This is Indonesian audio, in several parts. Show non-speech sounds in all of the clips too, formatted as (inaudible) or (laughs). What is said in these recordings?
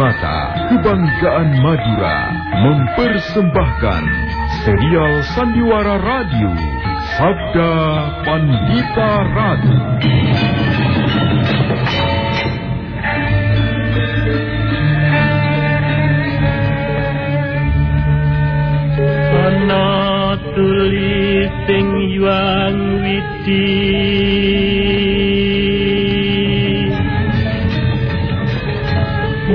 Karimata, Kebanggaan Madura, mempersembahkan serial Sandiwara Radio, Sabda Pandita Ratu. Ana tulis sing yuang widi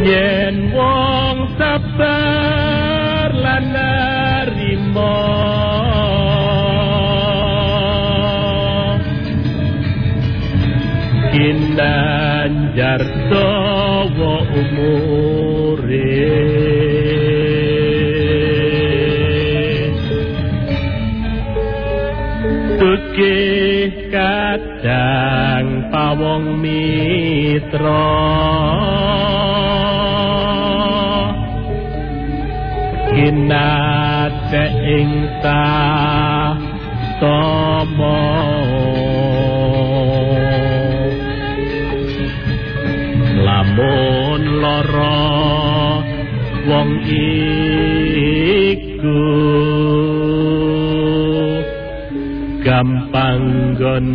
Yen wong sabar lan narima Kinanjar dawa umure. Sugih kadang pawong mitra Kinate ing tomo Lamun loro wong iku gampang gone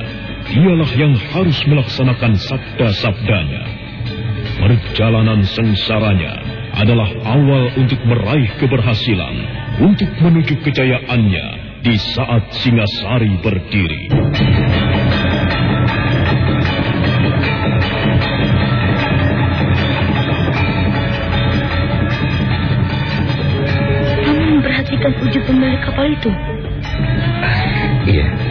dialah yang harus melaksanakan sabda-sabdanya. Perjalanan sengsaranya adalah awal untuk meraih keberhasilan, untuk menuju kejayaannya di saat Singasari berdiri. Kamu memperhatikan ujung pemilik kapal itu? Iya.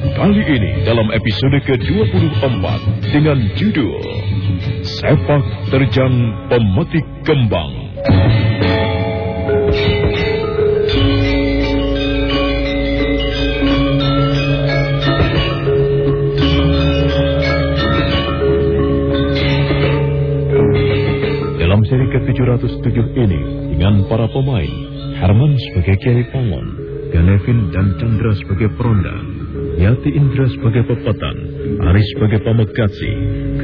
Kali ini dalam episode ke-24 dengan judul Sepak Terjang Pemetik Kembang. Dalam seri ke-707 ini dengan para pemain Herman sebagai Kiai Pangon, Ganevin dan Chandra sebagai Peronda, Yati Indra sebagai Pepatan, Aris sebagai Pamekasi,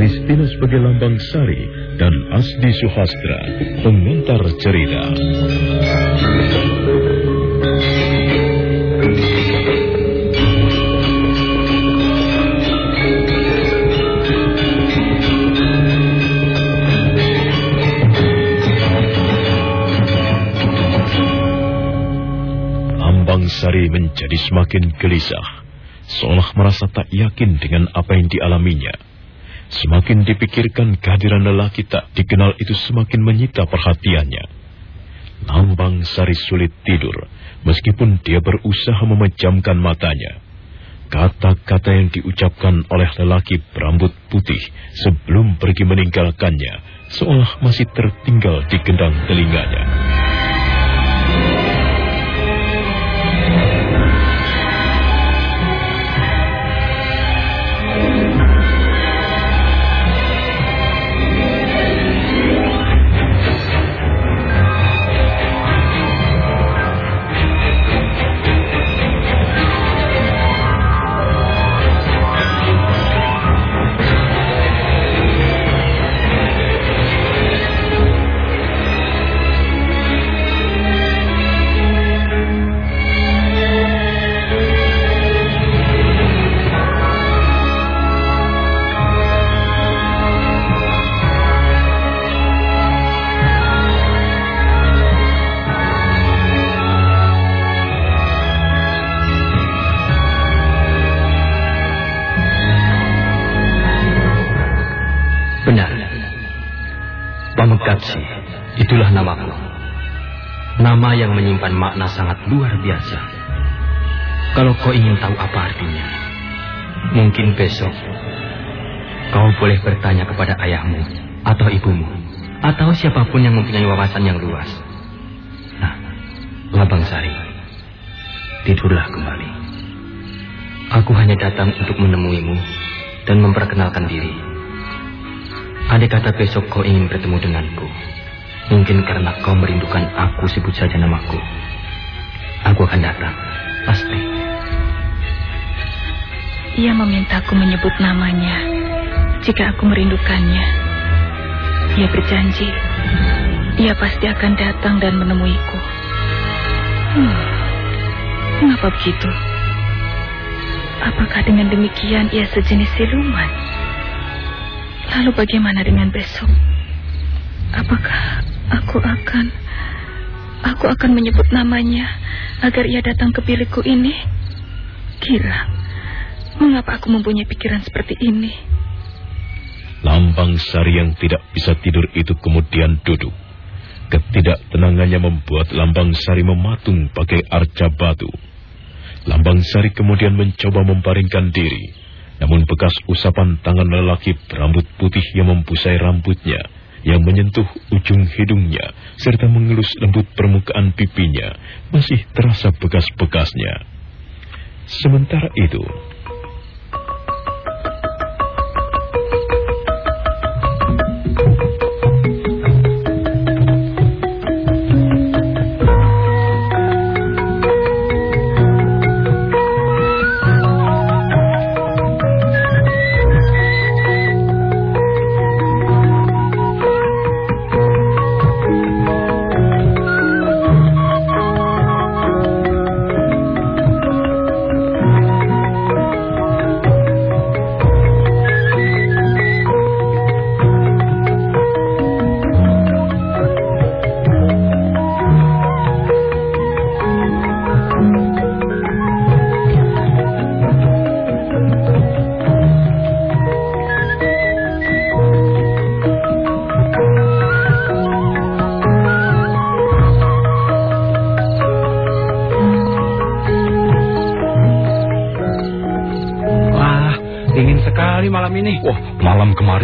Kristina sebagai Lambang Sari, dan Asdi Suhastra, pengantar cerita. menjadi semakin gelisah, seolah merasa tak yakin dengan apa yang dialaminya. Semakin dipikirkan kehadiran lelaki tak dikenal itu semakin menyita perhatiannya. Lambang Sari sulit tidur, meskipun dia berusaha memejamkan matanya. Kata-kata yang diucapkan oleh lelaki berambut putih sebelum pergi meninggalkannya, seolah masih tertinggal di gendang telinganya. Besok kau boleh bertanya kepada ayahmu atau ibumu atau siapa pun yang mempunyai wawasan yang luas. Nah, Labang Sari, tidurlah kembali. Aku hanya datang untuk menemuimu dan memperkenalkan diri. Andai kata besok kau ingin bertemu denganku, mungkin karena kau merindukan aku sebut saja namaku. Aku akan datang, pasti. Ia memintaku menyebut namanya jika aku merindukannya. Ia berjanji, ia pasti akan datang dan menemuiku. Hmm, mengapa begitu? Apakah dengan demikian ia sejenis siluman? Lalu bagaimana dengan besok? Apakah aku akan aku akan menyebut namanya agar ia datang ke bilikku ini? Gila. Mengapa aku mempunyai pikiran seperti ini? Lambang Sari yang tidak bisa tidur itu kemudian duduk. Ketidaktenangannya membuat Lambang Sari mematung pakai arca batu. Lambang Sari kemudian mencoba membaringkan diri. Namun bekas usapan tangan lelaki berambut putih yang membusai rambutnya, yang menyentuh ujung hidungnya, serta mengelus lembut permukaan pipinya, masih terasa bekas-bekasnya. Sementara itu,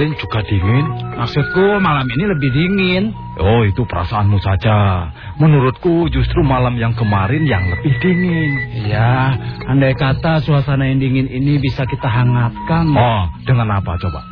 kemarin juga dingin. Maksudku malam ini lebih dingin. Oh, itu perasaanmu saja. Menurutku justru malam yang kemarin yang lebih dingin. Iya, andai kata suasana yang dingin ini bisa kita hangatkan. Oh, dengan apa coba?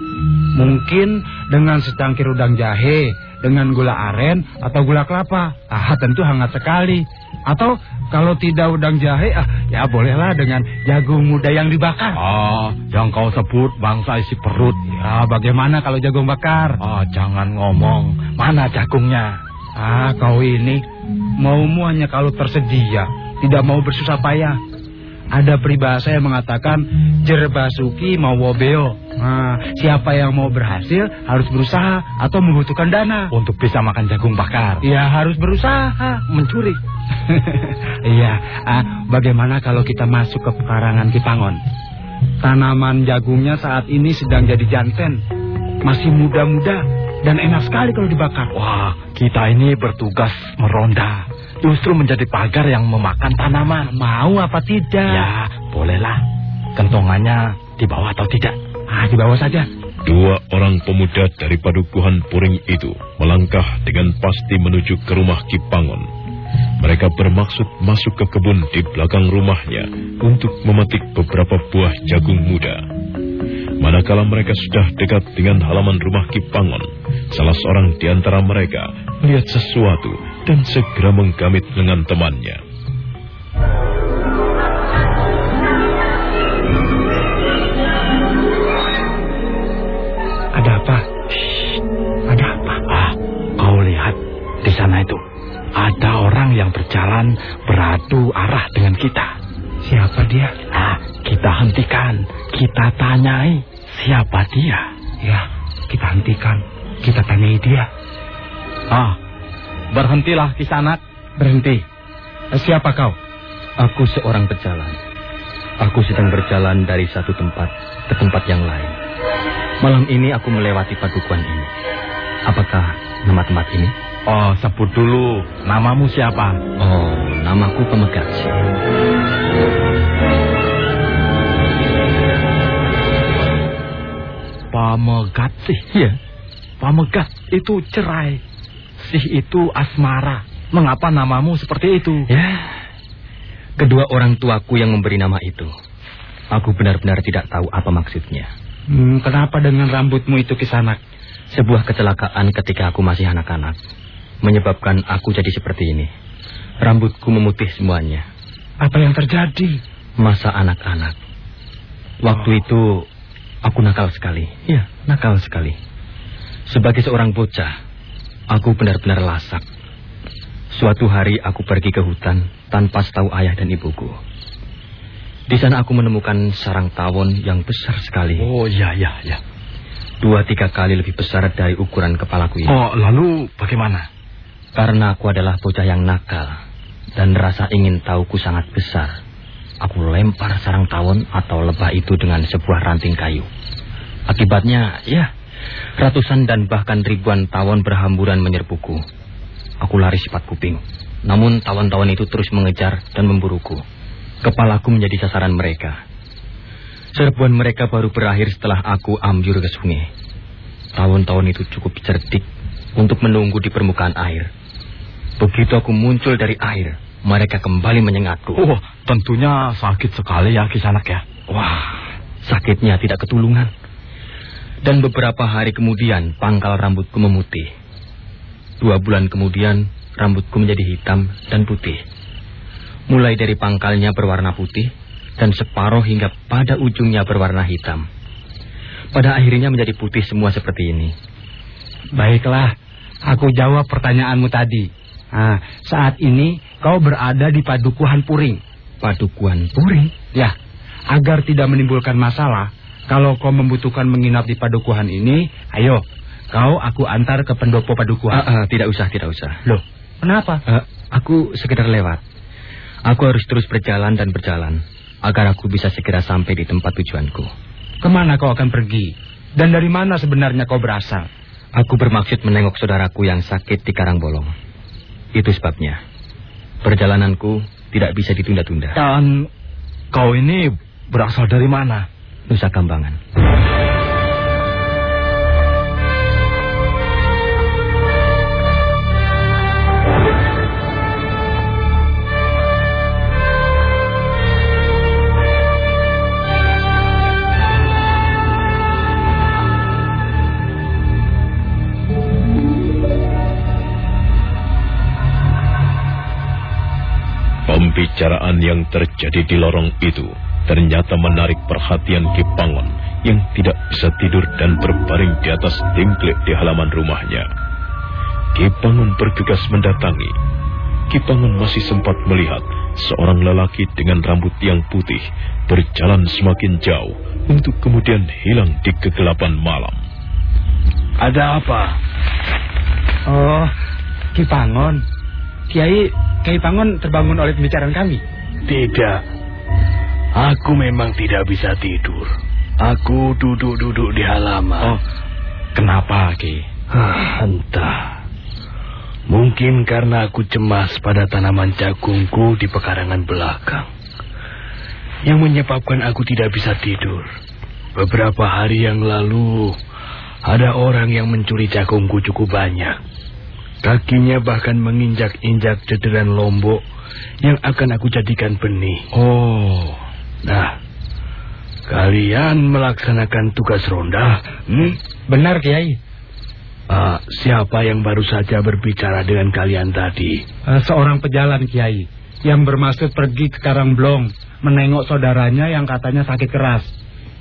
Mungkin dengan secangkir udang jahe, dengan gula aren atau gula kelapa. Ah, tentu hangat sekali. Atau kalau tidak udang jahe, ah, ya bolehlah dengan jagung muda yang dibakar. Ah, yang kau sebut bangsa isi perut. Ya, bagaimana kalau jagung bakar? Ah, jangan ngomong. Mana jagungnya? Ah, kau ini maumu hanya kalau tersedia, tidak mau bersusah payah. ada peribahasa yang mengatakan jerbasuki mau wobeo. Nah, siapa yang mau berhasil harus berusaha atau membutuhkan dana. Untuk bisa makan jagung bakar. Ya harus berusaha mencuri. (laughs) Iya, ah, bagaimana kalau kita masuk ke pekarangan Kipangon? Tanaman jagungnya saat ini sedang jadi janten. Masih muda-muda dan enak sekali kalau dibakar. Wah, kita ini bertugas meronda. Justru menjadi pagar yang memakan tanaman. Mau apa tidak? Ya, bolehlah. Kentongannya dibawa atau tidak? Ah, dibawa saja. Dua orang pemuda dari padukuhan Puring itu melangkah dengan pasti menuju ke rumah Kipangon. Mereka bermaksud masuk ke kebun di belakang rumahnya untuk memetik beberapa buah jagung muda. Manakala mereka sudah dekat dengan halaman rumah Kipangon, salah seorang di antara mereka melihat sesuatu dan segera menggamit lengan temannya. Yang berjalan beradu arah dengan kita. Siapa dia? Ah, kita hentikan. Kita tanyai siapa dia. Ya, kita hentikan. Kita tanyai dia. Ah, berhentilah kisanak. Berhenti. Siapa kau? Aku seorang pejalan. Aku sedang berjalan dari satu tempat ke tempat yang lain. Malam ini aku melewati padukuhan ini. Apakah nama tempat ini? Oh, sebut dulu. Namamu siapa? Oh, namaku Pemegatsi. Pamegat sih. Iya. Pamegat itu cerai. Sih itu asmara. Mengapa namamu seperti itu? Ya, kedua orang tuaku yang memberi nama itu. Aku benar-benar tidak tahu apa maksudnya. Hmm, kenapa dengan rambutmu itu kisanak? Sebuah kecelakaan ketika aku masih anak-anak menyebabkan aku jadi seperti ini. Rambutku memutih semuanya. Apa yang terjadi? Masa anak-anak. Waktu itu aku nakal sekali. Ya, nakal sekali. Sebagai seorang bocah, aku benar-benar lasak. Suatu hari aku pergi ke hutan tanpa setahu ayah dan ibuku. Di sana aku menemukan sarang tawon yang besar sekali. Oh, iya, iya, iya. Dua tiga kali lebih besar dari ukuran kepalaku ini. Oh, lalu bagaimana? Karena aku adalah bocah yang nakal dan rasa ingin tahuku sangat besar. Aku lempar sarang tawon atau lebah itu dengan sebuah ranting kayu. Akibatnya, ya, ratusan dan bahkan ribuan tawon berhamburan menyerbuku. Aku lari sifat kuping. Namun tawon-tawon itu terus mengejar dan memburuku. Kepalaku menjadi sasaran mereka. Serbuan mereka baru berakhir setelah aku ambyur ke sungai. Tawon-tawon itu cukup cerdik untuk menunggu di permukaan air. Begitu aku muncul dari air, mereka kembali menyengatku. Oh, tentunya sakit sekali ya kisanak ya. Wah, sakitnya tidak ketulungan. Dan beberapa hari kemudian pangkal rambutku memutih. Dua bulan kemudian rambutku menjadi hitam dan putih. Mulai dari pangkalnya berwarna putih dan separuh hingga pada ujungnya berwarna hitam. Pada akhirnya menjadi putih semua seperti ini. Baiklah, aku jawab pertanyaanmu tadi. Nah, saat ini kau berada di padukuhan Puring. Padukuhan puring. Ya, agar tidak menimbulkan masalah, kalau kau membutuhkan menginap di padukuhan ini, ayo, kau aku antar ke pendopo padukuhan. Ah, ah, tidak usah, tidak usah. Loh, kenapa? Ah, aku sekedar lewat. Aku harus terus berjalan dan berjalan agar aku bisa segera sampai di tempat tujuanku. Ke mana kau akan pergi? Dan dari mana sebenarnya kau berasal? Aku bermaksud menengok saudaraku yang sakit di Karangbolong. Itu sebabnya. Perjalananku tidak bisa ditunda-tunda. Dan kau ini berasal dari mana? Nusa Kambangan. Pembicaraan yang terjadi di lorong itu ternyata menarik perhatian Kipangon yang tidak bisa tidur dan berbaring di atas tingklik di halaman rumahnya. Kipangon bergegas mendatangi. Kipangon masih sempat melihat seorang lelaki dengan rambut yang putih berjalan semakin jauh untuk kemudian hilang di kegelapan malam. Ada apa? Oh, Ki Pangon. Kiai, Kiai Pangon terbangun oleh pembicaraan kami. Tidak. Aku memang tidak bisa tidur. Aku duduk-duduk di halaman. Oh, kenapa, Ki? Ah, entah. Mungkin karena aku cemas pada tanaman jagungku di pekarangan belakang. Yang menyebabkan aku tidak bisa tidur. Beberapa hari yang lalu, ada orang yang mencuri jagungku cukup banyak. Kakinya bahkan menginjak-injak cederan lombok yang akan aku jadikan benih. Oh, Nah, kalian melaksanakan tugas ronda. Hmm? Benar, Kiai. Ah, siapa yang baru saja berbicara dengan kalian tadi? Eh, seorang pejalan, Kiai. Yang bermaksud pergi ke Karangblong. Menengok saudaranya yang katanya sakit keras.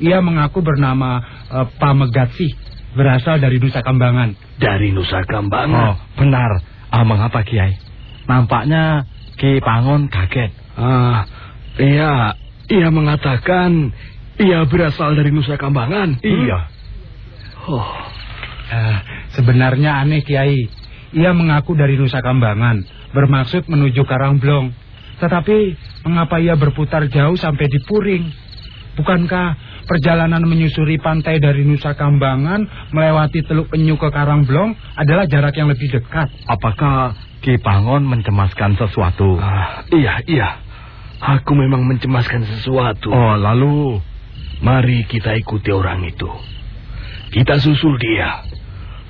Ia mengaku bernama eh, Pamegatsi. Berasal dari Nusa Kambangan. Dari Nusa oh, Kambangan. benar. Ah, mengapa, Kiai? Nampaknya Ki Pangon kaget. Ah, iya, ia mengatakan ia berasal dari Nusa Kambangan. Iya. Oh, Eh, sebenarnya aneh, Kiai. Ia mengaku dari Nusa Kambangan. Bermaksud menuju Karangblong. Tetapi mengapa ia berputar jauh sampai di Puring? Bukankah perjalanan menyusuri pantai dari Nusa Kambangan melewati Teluk Penyu ke Karangblong adalah jarak yang lebih dekat? Apakah Ki Pangon mencemaskan sesuatu? ah, iya, iya. Aku memang mencemaskan sesuatu. Oh, lalu Mari kita ikuti orang itu. Kita susul dia.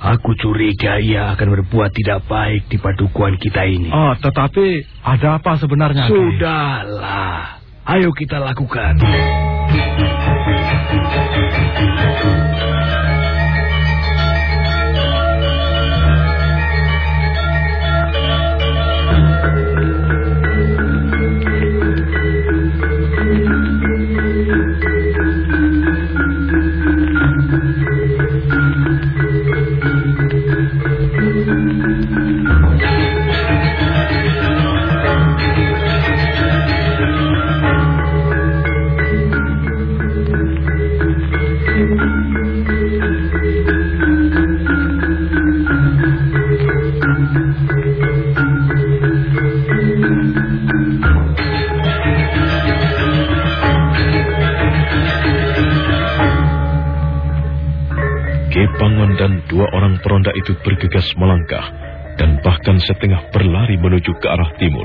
Aku curiga ia akan berbuat tidak baik di padukuan kita ini. Oh, tetapi ada apa sebenarnya? Sudahlah. Ayo kita lakukan. Peronda itu bergegas melangkah dan bahkan setengah berlari menuju ke arah timur.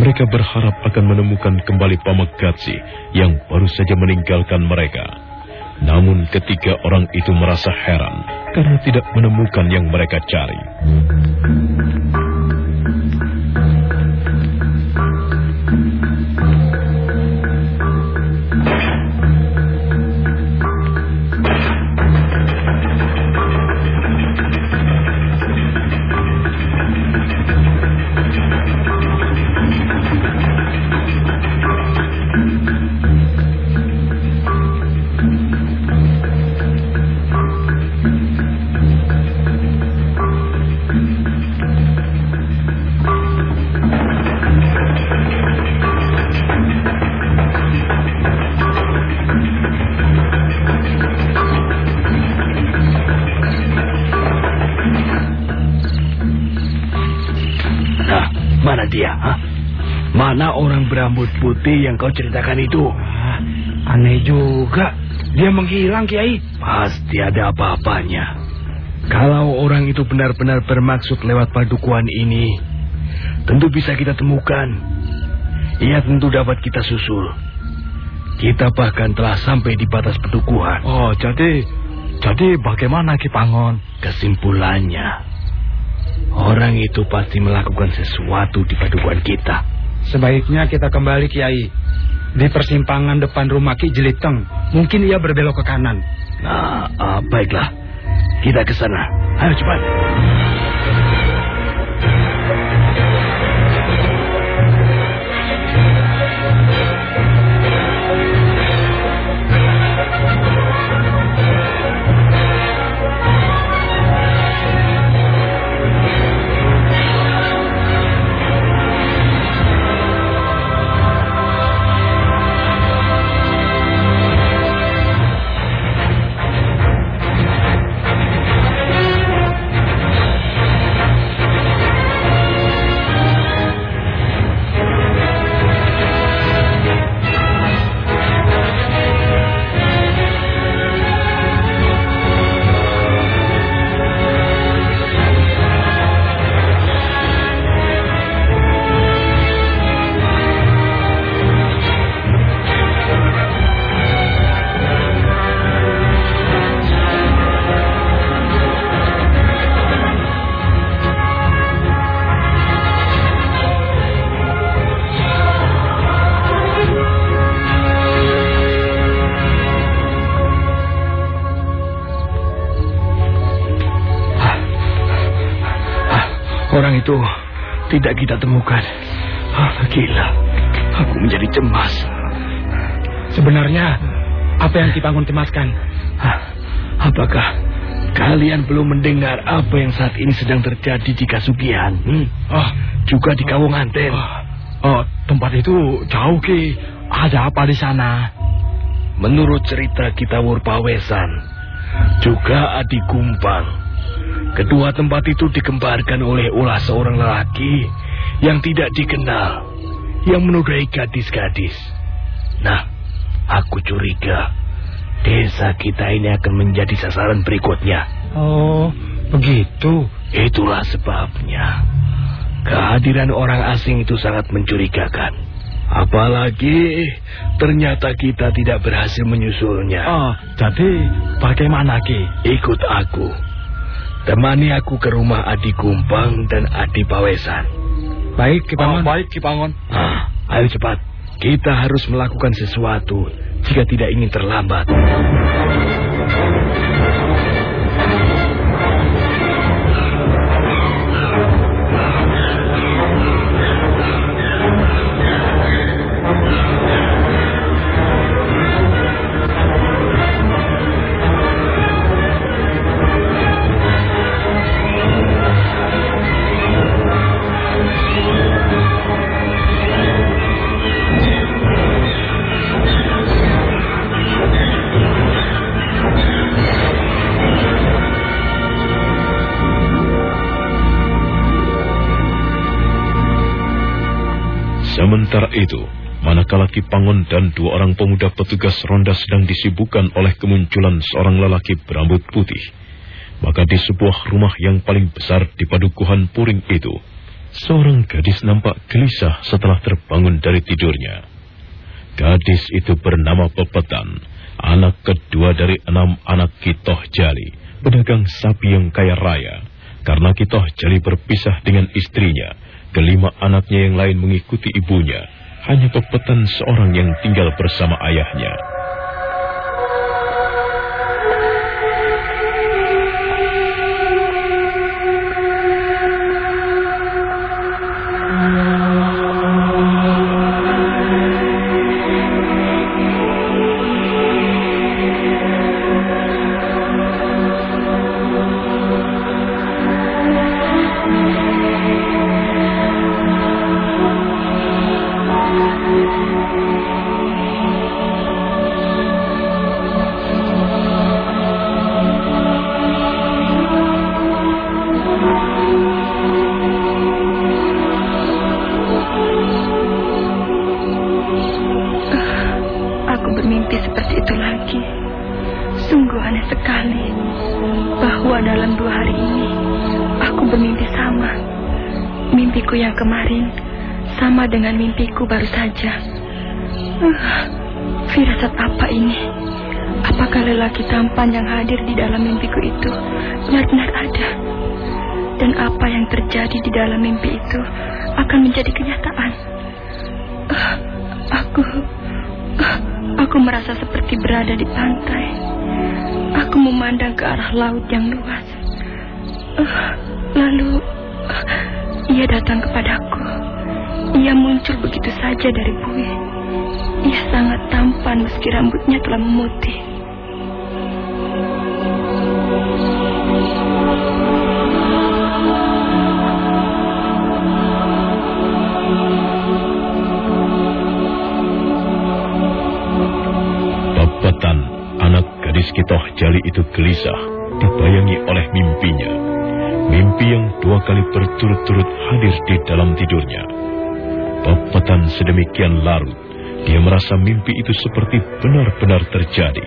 Mereka berharap akan menemukan kembali Pamegatsi yang baru saja meninggalkan mereka. Namun ketiga orang itu merasa heran karena tidak menemukan yang mereka cari. Berambut putih yang kau ceritakan itu? Ah, aneh juga. Dia menghilang, Kiai. Pasti ada apa-apanya. Kalau orang itu benar-benar bermaksud lewat padukuan ini, tentu bisa kita temukan. Ia tentu dapat kita susul. Kita bahkan telah sampai di batas pedukuhan. Oh, jadi jadi bagaimana Ki Pangon? Kesimpulannya, orang itu pasti melakukan sesuatu di padukuan kita. Sebaiknya kita kembali, Kiai. Di persimpangan depan rumah Ki Jeliteng. Mungkin ia berbelok ke kanan. Nah, ah, baiklah. Kita ke sana. Ayo cepat. Tidak kita temukan. Ah, gila. Aku menjadi cemas. Sebenarnya apa yang Kipangun cemaskan? Ah, apakah kalian belum mendengar apa yang saat ini sedang terjadi di Kasugian? Hmm? Oh, Juga di Kawunganten. oh, oh, tempat itu jauh Ki. Ada apa di sana? Menurut cerita kita Wurpawesan, juga Adi Kumpang. Kedua tempat itu dikembarkan oleh ulah seorang lelaki yang tidak dikenal, yang menodai gadis-gadis. Nah, aku curiga desa kita ini akan menjadi sasaran berikutnya. Oh, begitu. Itulah sebabnya kehadiran orang asing itu sangat mencurigakan. Apalagi ternyata kita tidak berhasil menyusulnya. Oh, jadi bagaimana Ki? Ikut aku. Temani aku ke rumah Adi Kumpang dan Adi Pawesan. Baik Kipangun. baik, Kipangon. Ah, ayo cepat. Kita harus melakukan sesuatu jika tidak ingin terlambat. Itu, manakala Kipangon dan dua orang pemuda petugas ronda sedang disibukkan oleh kemunculan seorang lelaki berambut putih, maka di sebuah rumah yang paling besar di padukuhan Puring itu, seorang gadis nampak gelisah setelah terbangun dari tidurnya. Gadis itu bernama Pepetan, anak kedua dari enam anak Kitoh Jali, pedagang sapi yang kaya raya. Karena Kitoh Jali berpisah dengan istrinya, kelima anaknya yang lain mengikuti ibunya. Hanya Pepetan seorang yang tinggal bersama ayahnya. Saja. Uh, firasat apa ini? Apakah lelaki tampan yang hadir di dalam mimpiku itu benar-benar ada? Dan apa yang terjadi di dalam mimpi itu akan menjadi kenyataan? Uh, aku Aku merasa seperti berada di pantai. Aku memandang ke arah laut yang luas. Lalu ia datang kepadaku. Ia muncul begitu saja dari bui. Ia sangat tampan meski rambutnya telah memutih. Pepetan, anak gadis Kitoh Jali itu gelisah, dibayangi oleh mimpinya. Mimpi yang dua kali berturut-turut hadir di dalam tidurnya. Pepetan sedemikian larut, dia merasa mimpi itu seperti benar-benar terjadi.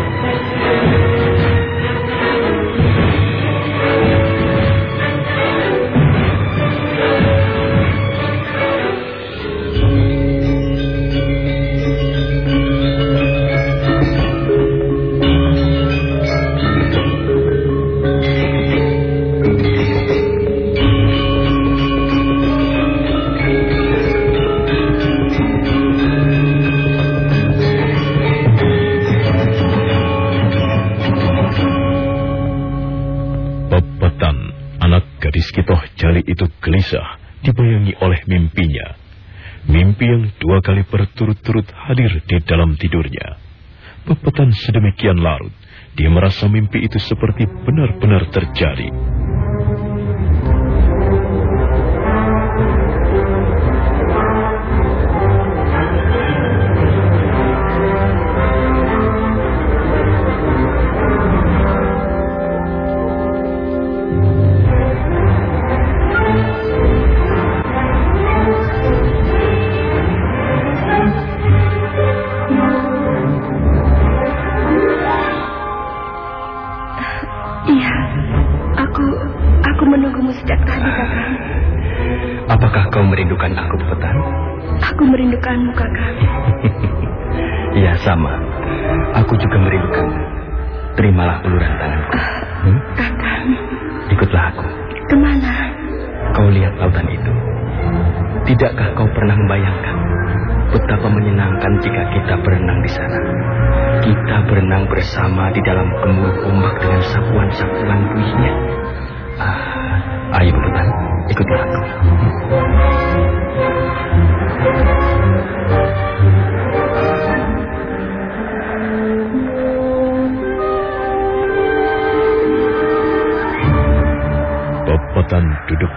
Sedemikian larut, dia merasa mimpi itu seperti benar-benar terjadi.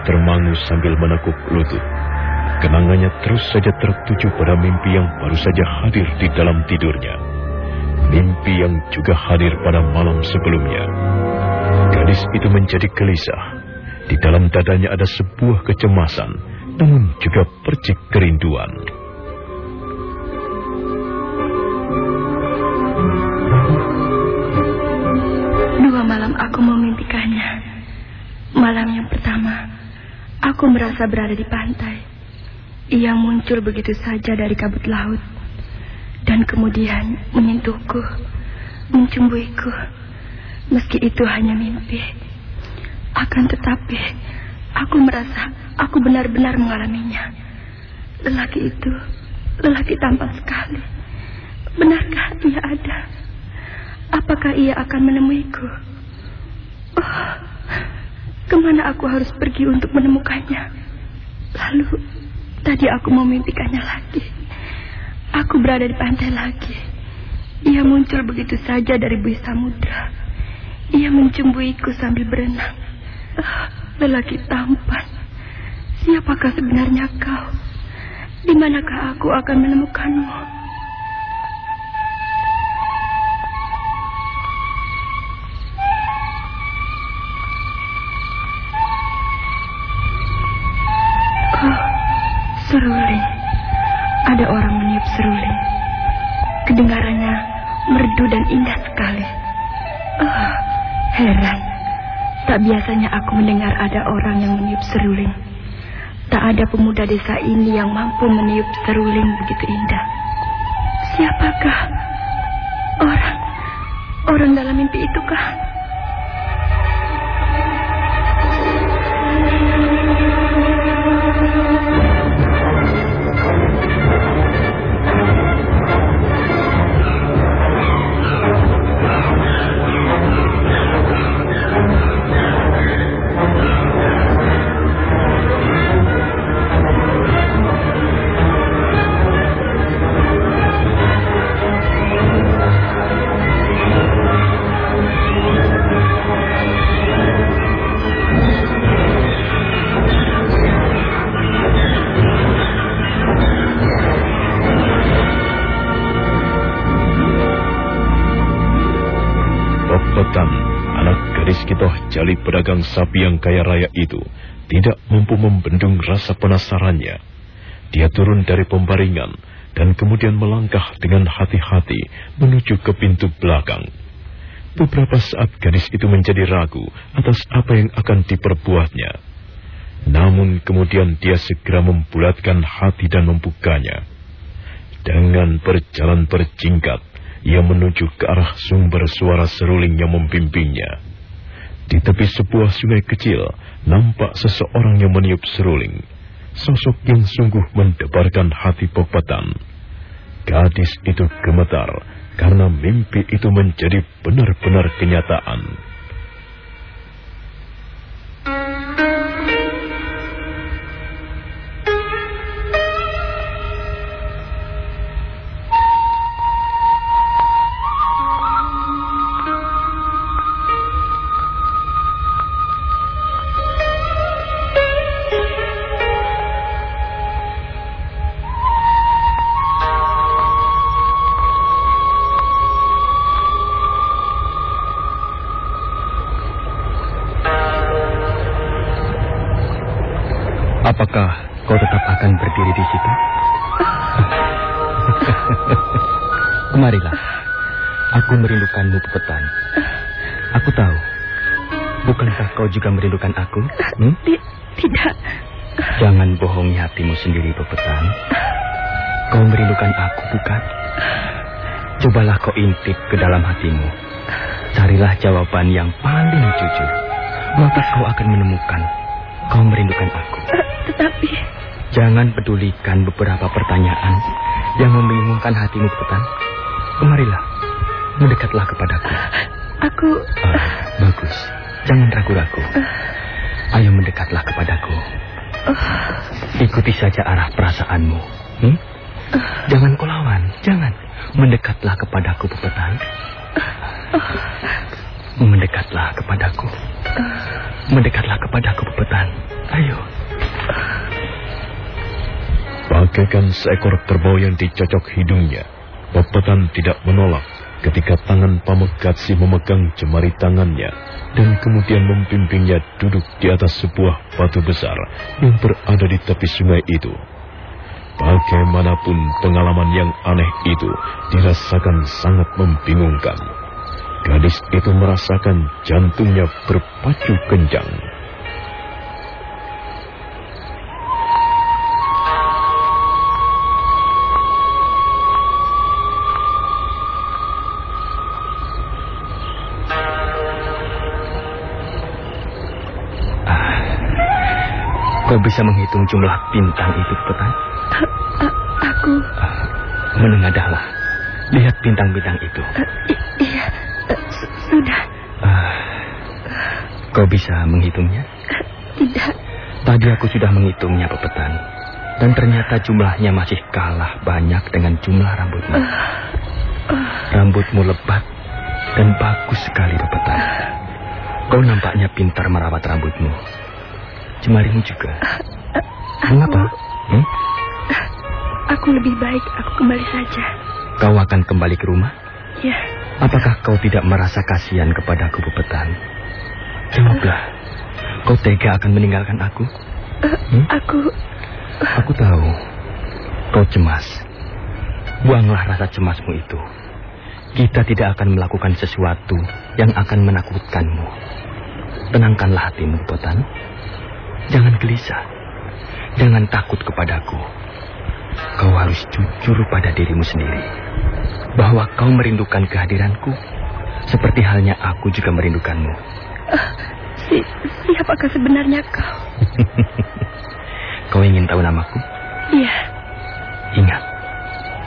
Termangu sambil menekuk lutut. Kenangannya terus saja tertuju pada mimpi yang baru saja hadir di dalam tidurnya. Mimpi yang juga hadir pada malam sebelumnya. Gadis itu menjadi gelisah. Di dalam dadanya ada sebuah kecemasan, namun juga percik kerinduan. Dua malam aku memimpikannya. Malam yang pertama, aku merasa berada di pantai. Ia muncul begitu saja dari kabut laut. Dan kemudian menyentuhku, mencumbuiku. Meski itu hanya mimpi. Akan tetapi, aku merasa aku benar-benar mengalaminya. Lelaki itu, lelaki tampan sekali. Benarkah ia ada? Apakah ia akan menemuiku? Oh, ke mana aku harus pergi untuk menemukannya? Lalu, tadi aku memimpikannya lagi. Aku berada di pantai lagi. Ia muncul begitu saja dari buih samudra. Ia mencumbuiku sambil berenang. Ah, lelaki tampan. Siapakah sebenarnya kau? Di manakah aku akan menemukanmu? Seruling. Ada orang meniup seruling. Kedengarannya merdu dan indah sekali. Oh, heran. Tak biasanya aku mendengar ada orang yang meniup seruling. Tak ada pemuda desa ini yang mampu meniup seruling begitu indah. Siapakah orang? Orang dalam mimpi itukah? Anak gadis Kitoh Jali pedagang sapi yang kaya raya itu, tidak mampu membendung rasa penasarannya. Dia turun dari pembaringan dan kemudian melangkah dengan hati-hati menuju ke pintu belakang. Beberapa saat gadis itu menjadi ragu atas apa yang akan diperbuatnya. Namun kemudian dia segera membulatkan hati dan membukanya. Dengan berjalan berjingkat, ia menuju ke arah sumber suara seruling yang membimbingnya. Di tepi sebuah sungai kecil, nampak seseorang yang meniup seruling. Sosok yang sungguh mendebarkan hati Popetan. Gadis itu gemetar karena mimpi itu menjadi benar-benar kenyataan. Apakah kau tetap akan berdiri di situ? (laughs) Kemarilah. Aku merindukanmu, Pepetan. Aku tahu. Bukankah kau juga merindukan aku? Hmm? Tidak. Jangan bohongi hatimu sendiri, Pepetan. Kau merindukan aku, bukan? Cobalah kau intip ke dalam hatimu. Carilah jawaban yang paling jujur. Maka kau akan menemukan kau merindukan aku. Tetapi... Jangan pedulikan beberapa pertanyaan yang membingungkan hatimu, Pepetan. Kemarilah, mendekatlah kepadaku. Aku... Ah, bagus. Jangan ragu-ragu. Ayo mendekatlah kepadaku. Ikuti saja arah perasaanmu. Hmm? Jangan kau lawan, jangan. Mendekatlah kepadaku, Pepetan. Mendekatlah kepadaku. Mendekatlah kepadaku, Pepetan. Ayo. Bagaikan seekor kerbau yang dicocok hidungnya, Pepetan tidak menolak ketika tangan Pamegatsi memegang jemari tangannya dan kemudian membimbingnya duduk di atas sebuah batu besar yang berada di tepi sungai itu. Bagaimanapun pengalaman yang aneh itu dirasakan sangat membingungkan. Gadis itu merasakan jantungnya berpacu kencang. Kau bisa menghitung jumlah bintang itu, Petan? Aku... Menengadahlah. Lihat bintang-bintang itu. Iya, sudah. Kau bisa menghitungnya? Tidak. Tadi aku sudah menghitungnya, Pepetan. Dan ternyata jumlahnya masih kalah banyak dengan jumlah rambutmu. Rambutmu lebat dan bagus sekali, Pepetan. Kau nampaknya pintar merawat rambutmu. Jemarimu juga. Mengapa? Hmm? Aku lebih baik aku kembali saja. Kau akan kembali ke rumah? Ya. Apakah kau tidak merasa kasihan kepadaku, Pepetan? Jawablah. Kau tega akan meninggalkan aku? Hmm? Aku... Aku tahu. Kau cemas. Buanglah rasa cemasmu itu. Kita tidak akan melakukan sesuatu yang akan menakutkanmu. Tenangkanlah hatimu, Pepetan. Jangan gelisah. Jangan takut kepadaku. Kau harus jujur pada dirimu sendiri. Bahwa kau merindukan kehadiranku. Seperti halnya aku juga merindukanmu. Uh, si, siapakah sebenarnya kau? (laughs) kau ingin tahu namaku? Iya. Ingat.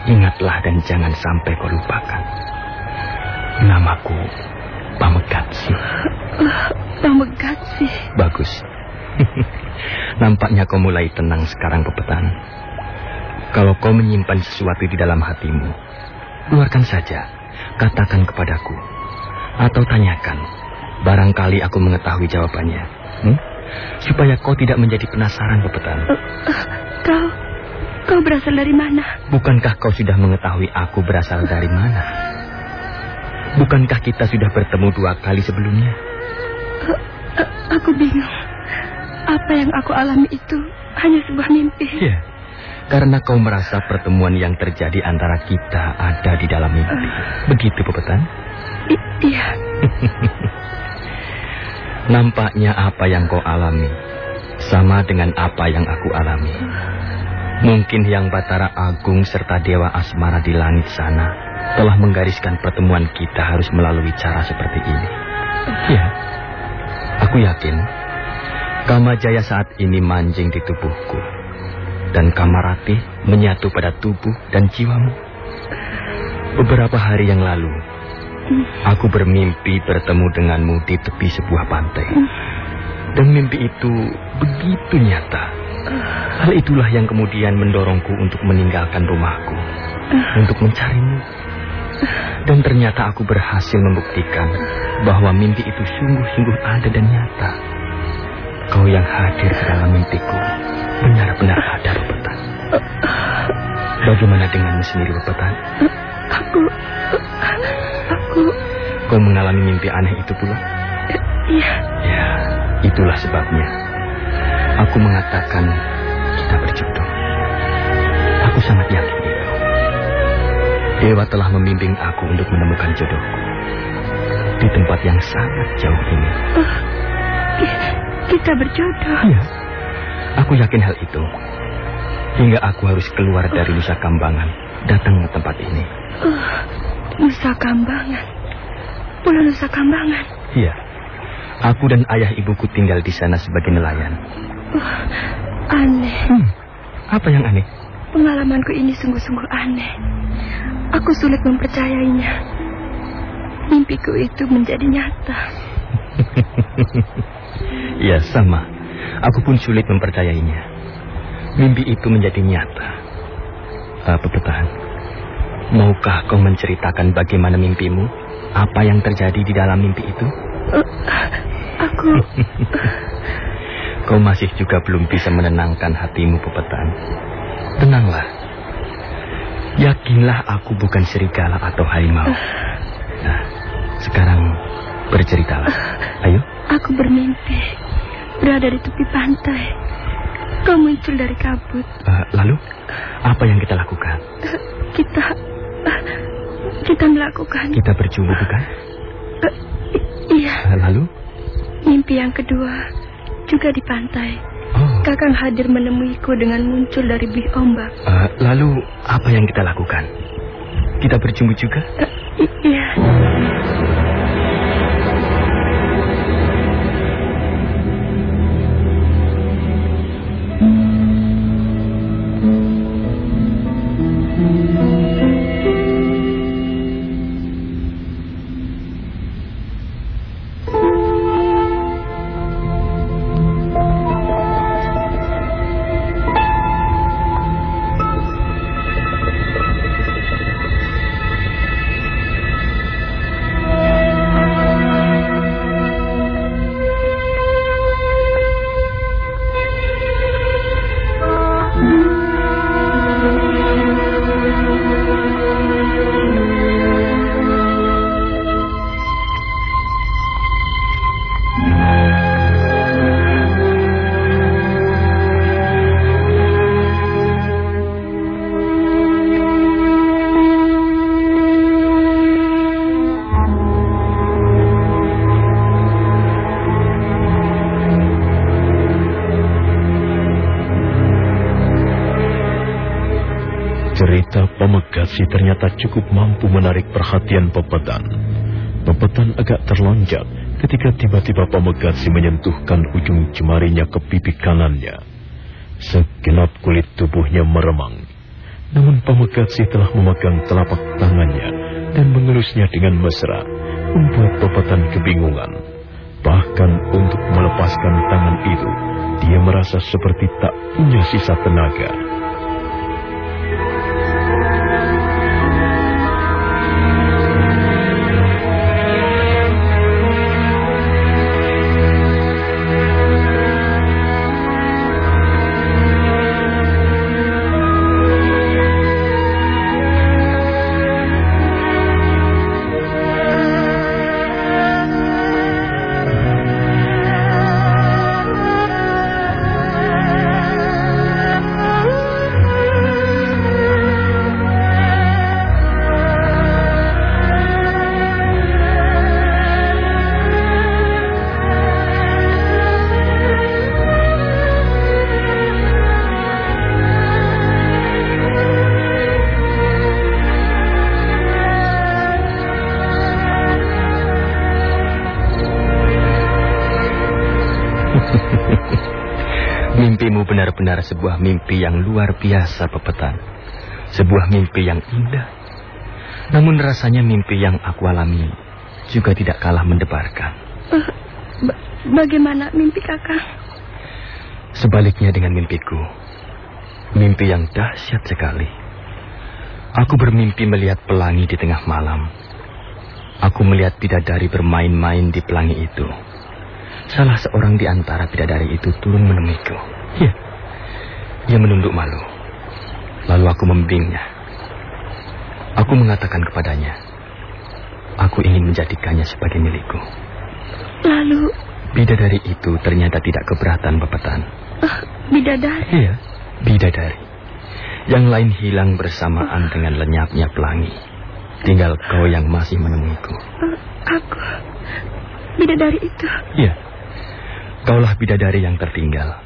Ingatlah dan jangan sampai kau lupakan. Namaku Pamegatsi. Uh, Pamegatsi. Bagus. (laughs) Nampaknya kau mulai tenang sekarang, Pepetan. Kalau kau menyimpan sesuatu di dalam hatimu, keluarkan saja, katakan kepadaku. Atau tanyakan, barangkali aku mengetahui jawabannya. Hmm? Supaya kau tidak menjadi penasaran, Pepetan. Uh, uh, kau, kau berasal dari mana? Bukankah kau sudah mengetahui aku berasal dari mana? Bukankah kita sudah bertemu dua kali sebelumnya? Uh, uh, aku bingung. Apa yang aku alami itu hanya sebuah mimpi. Iya. Karena kau merasa pertemuan yang terjadi antara kita ada di dalam mimpi. Uh, Begitu, Pepetan? Iya. (laughs) Nampaknya apa yang kau alami sama dengan apa yang aku alami. Mungkin yang Batara Agung serta Dewa Asmara di langit sana telah menggariskan pertemuan kita harus melalui cara seperti ini. Iya. Aku yakin Kamajaya saat ini manjing di tubuhku. Dan Kamarati menyatu pada tubuh dan jiwamu. Beberapa hari yang lalu, aku bermimpi bertemu denganmu di tepi sebuah pantai. Dan mimpi itu begitu nyata. Hal itulah yang kemudian mendorongku untuk meninggalkan rumahku. Untuk mencarimu. Dan ternyata aku berhasil membuktikan bahwa mimpi itu sungguh-sungguh ada dan nyata. Kau yang hadir ke dalam mimpiku benar-benar ada, Bepetan. Bagaimana denganmu sendiri, Bepetan? Aku... Aku... Kau mengalami mimpi aneh itu pula? Iya. Ya, itulah sebabnya. Aku mengatakan kita berjodoh. Aku sangat yakin itu. Dewa telah membimbing aku untuk menemukan jodohku. Di tempat yang sangat jauh ini. Oh, kita berjodoh. Iya. Aku yakin hal itu. Hingga aku harus keluar dari Nusa Kambangan, datang ke tempat ini. Oh, Nusa Kambangan. Pulau Nusa Kambangan. Iya. Aku dan ayah ibuku tinggal di sana sebagai nelayan. Oh, aneh. Hmm, apa yang aneh? Pengalamanku ini sungguh-sungguh aneh. Aku sulit mempercayainya. Mimpiku itu menjadi nyata. (laughs) ya, sama. Aku pun sulit mempercayainya. Mimpi itu menjadi nyata. Apa? Maukah kau menceritakan bagaimana mimpimu? Apa yang terjadi di dalam mimpi itu? Uh, aku... (laughs) kau masih juga belum bisa menenangkan hatimu, Pepetan. Tenanglah. Yakinlah aku bukan serigala atau harimau. Nah, sekarang berceritalah. Ayo. Aku bermimpi berada di tepi pantai. Kau muncul dari kabut. Uh, lalu, apa yang kita lakukan? Uh, kita, uh, kita melakukan. Kita berjumpa bukan? Uh, iya. Uh, lalu? Mimpi yang kedua juga di pantai. Oh. Kakang hadir menemuiku dengan muncul dari bih ombak. Uh, lalu apa yang kita lakukan? Kita berjumpa juga? Uh, iya. Ternyata cukup mampu menarik perhatian Pepetan. Pepetan agak terlonjak ketika tiba-tiba Pamegatsi menyentuhkan ujung jemarinya ke pipi kanannya. Segenap kulit tubuhnya meremang. Namun Pamegatsi telah memegang telapak tangannya dan mengelusnya dengan mesra, membuat Pepetan kebingungan. Bahkan untuk melepaskan tangan itu, dia merasa seperti tak punya sisa tenaga. Sebuah mimpi yang luar biasa, Pepetan. Sebuah mimpi yang indah. Namun rasanya mimpi yang aku alami juga tidak kalah mendebarkan. Uh, ba bagaimana mimpi kakak? Sebaliknya dengan mimpiku. Mimpi yang dahsyat sekali. Aku bermimpi melihat pelangi di tengah malam. Aku melihat bidadari bermain-main di pelangi itu. Salah seorang di antara bidadari itu turun menemuiku. Ya, ia menunduk malu. Lalu aku membimbingnya. Aku mengatakan kepadanya, aku ingin menjadikannya sebagai milikku. Lalu? Bidadari itu ternyata tidak keberatan, Bapetan. Uh, bidadari? Iya. Bidadari, yang lain hilang bersamaan dengan lenyapnya pelangi. Tinggal kau yang masih menemuiku. Uh, aku, bidadari itu. Iya, kaulah bidadari yang tertinggal,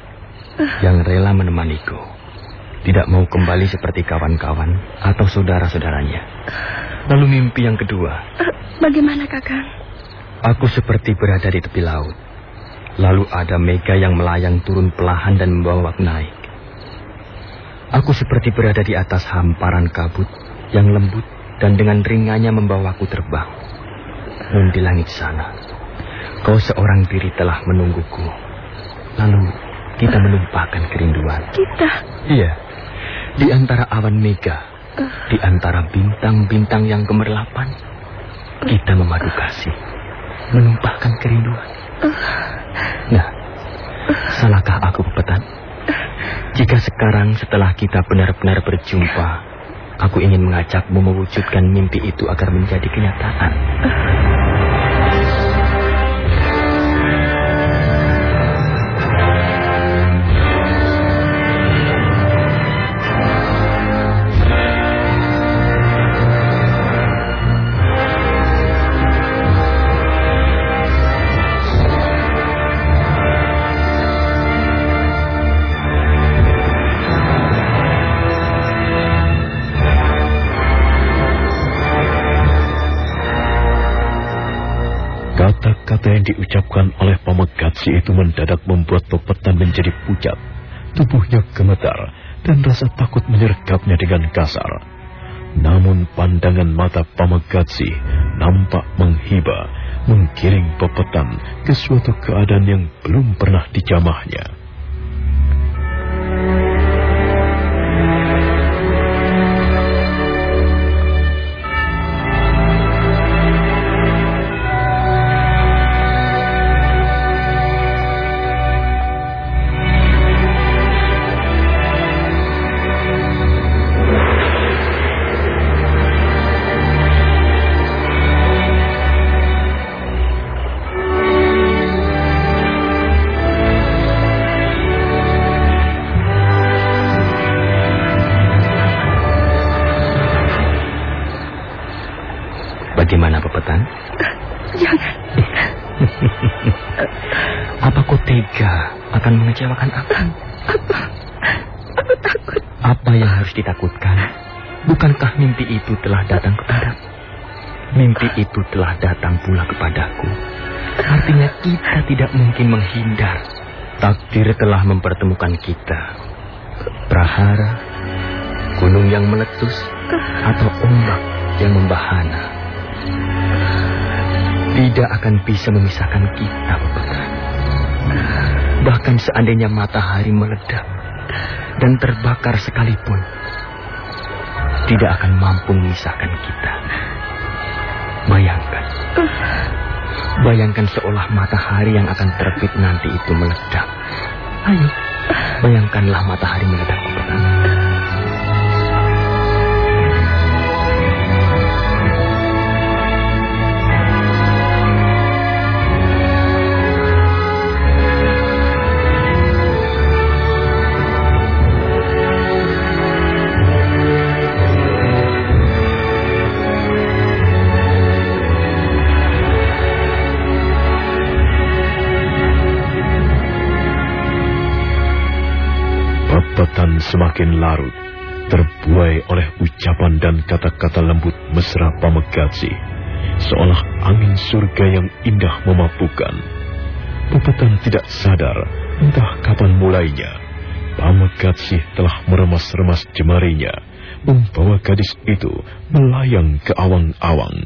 yang rela menemaniku. Tidak mau kembali seperti kawan-kawan atau saudara-saudaranya. Lalu mimpi yang kedua. Uh, bagaimana kakang? Aku seperti berada di tepi laut. Lalu ada Mega yang melayang turun perlahan dan membawa naik. Aku seperti berada di atas hamparan kabut yang lembut dan dengan ringannya membawaku terbang. Dan di langit sana, kau seorang diri telah menungguku. Lalu kita menumpahkan kerinduan. Kita? Iya, di antara awan mega, di antara bintang-bintang yang gemerlapan, kita memadu kasih, menumpahkan kerinduan. Nah, salahkah aku pepetan? Jika sekarang setelah kita benar-benar berjumpa, aku ingin mengajakmu mewujudkan mimpi itu agar menjadi kenyataan. Kata-kata yang diucapkan oleh Pamegatsi itu mendadak membuat Pepetan menjadi pucat. Tubuhnya gemetar dan rasa takut menyergapnya dengan kasar. Namun pandangan mata Pamegatsi nampak menghibah, menggiring Pepetan ke suatu keadaan yang belum pernah dijamahnya. Bagaimana Pepetan? Jangan. Apa kau tega akan mengecewakan aku? Aku takut. Apa yang harus ditakutkan? Bukankah mimpi itu telah datang kepadaku? Mimpi itu telah datang pula kepadaku. Artinya kita tidak mungkin menghindar. Takdir telah mempertemukan kita. Prahara, gunung yang meletus, atau ombak yang membahana. Tidak akan bisa memisahkan kita. Bahkan seandainya matahari meledak dan terbakar sekalipun, tidak akan mampu memisahkan kita. Bayangkan. Bayangkan seolah matahari yang akan terbit nanti itu meledak. Ayo, bayangkanlah matahari meledak. Pepetan semakin larut, terbuai oleh ucapan dan kata-kata lembut mesra Pamegatsi, seolah angin surga yang indah memabukkan. Pepetan tidak sadar entah kapan mulainya. Pamegatsi telah meremas-remas jemarinya, membawa gadis itu melayang ke awang-awang.